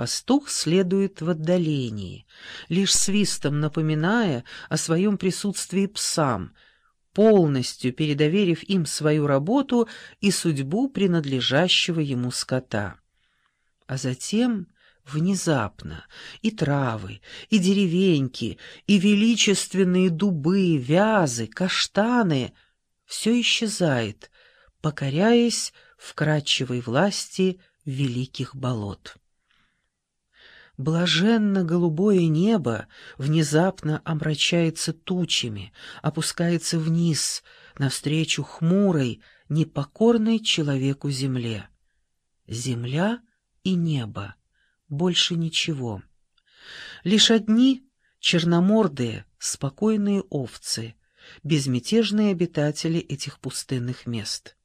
Пастух следует в отдалении, лишь свистом напоминая о своем присутствии псам, полностью передоверив им свою работу и судьбу принадлежащего ему скота. А затем внезапно и травы, и деревеньки, и величественные дубы, вязы, каштаны — все исчезает, покоряясь вкрадчивой власти великих болот. Блаженно-голубое небо внезапно омрачается тучами, опускается вниз, навстречу хмурой, непокорной человеку земле. Земля и небо, больше ничего. Лишь одни черномордые, спокойные овцы, безмятежные обитатели этих пустынных мест.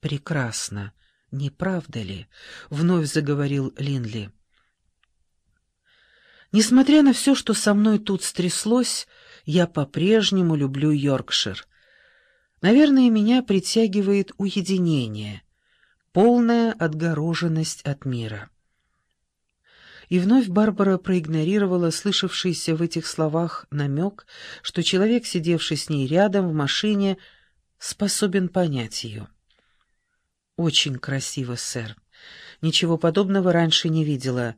«Прекрасно, не правда ли?» — вновь заговорил Линли. Несмотря на все, что со мной тут стряслось, я по-прежнему люблю Йоркшир. Наверное, меня притягивает уединение, полная отгороженность от мира. И вновь Барбара проигнорировала слышавшийся в этих словах намек, что человек, сидевший с ней рядом в машине, способен понять ее. «Очень красиво, сэр. Ничего подобного раньше не видела».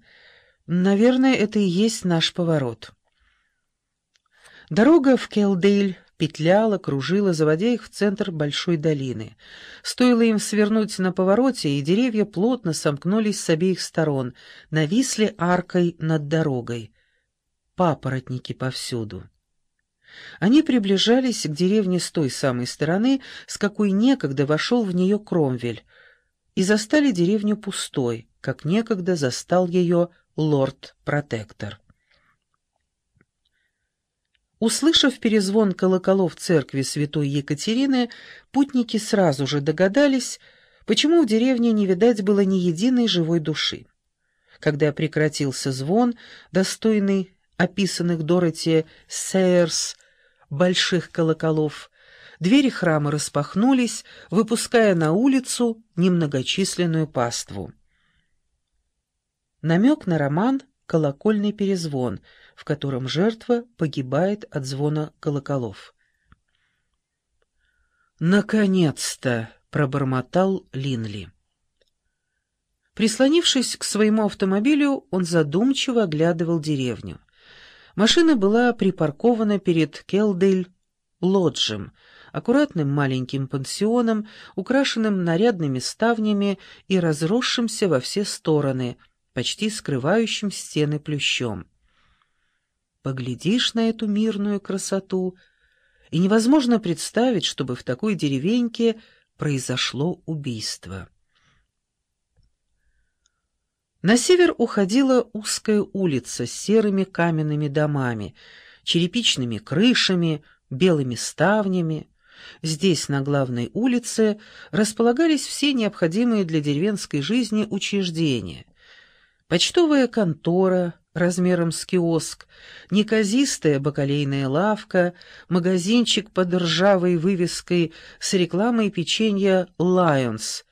Наверное, это и есть наш поворот. Дорога в Келдейль петляла, кружила, заводя их в центр большой долины. Стоило им свернуть на повороте, и деревья плотно сомкнулись с обеих сторон, нависли аркой над дорогой. Папоротники повсюду. Они приближались к деревне с той самой стороны, с какой некогда вошел в нее Кромвель, и застали деревню пустой, как некогда застал ее лорд-протектор. Услышав перезвон колоколов церкви святой Екатерины, путники сразу же догадались, почему в деревне не видать было ни единой живой души. Когда прекратился звон, достойный описанных Дороти Сейерс больших колоколов, двери храма распахнулись, выпуская на улицу немногочисленную паству. Намек на роман «Колокольный перезвон», в котором жертва погибает от звона колоколов. «Наконец-то!» — пробормотал Линли. Прислонившись к своему автомобилю, он задумчиво оглядывал деревню. Машина была припаркована перед Келдель-лоджем, аккуратным маленьким пансионом, украшенным нарядными ставнями и разросшимся во все стороны — почти скрывающим стены плющом. Поглядишь на эту мирную красоту, и невозможно представить, чтобы в такой деревеньке произошло убийство. На север уходила узкая улица с серыми каменными домами, черепичными крышами, белыми ставнями. Здесь, на главной улице, располагались все необходимые для деревенской жизни учреждения — Почтовая контора размером с киоск, неказистая бакалейная лавка, магазинчик под ржавой вывеской с рекламой печенья «Лайонс».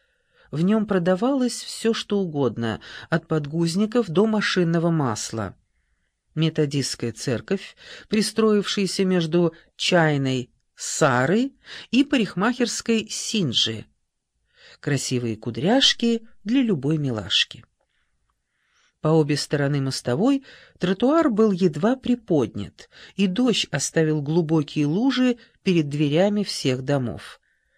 В нем продавалось все, что угодно, от подгузников до машинного масла. Методистская церковь, пристроившаяся между чайной Сарой и парикмахерской Синджи. Красивые кудряшки для любой милашки. По обе стороны мостовой тротуар был едва приподнят, и дождь оставил глубокие лужи перед дверями всех домов.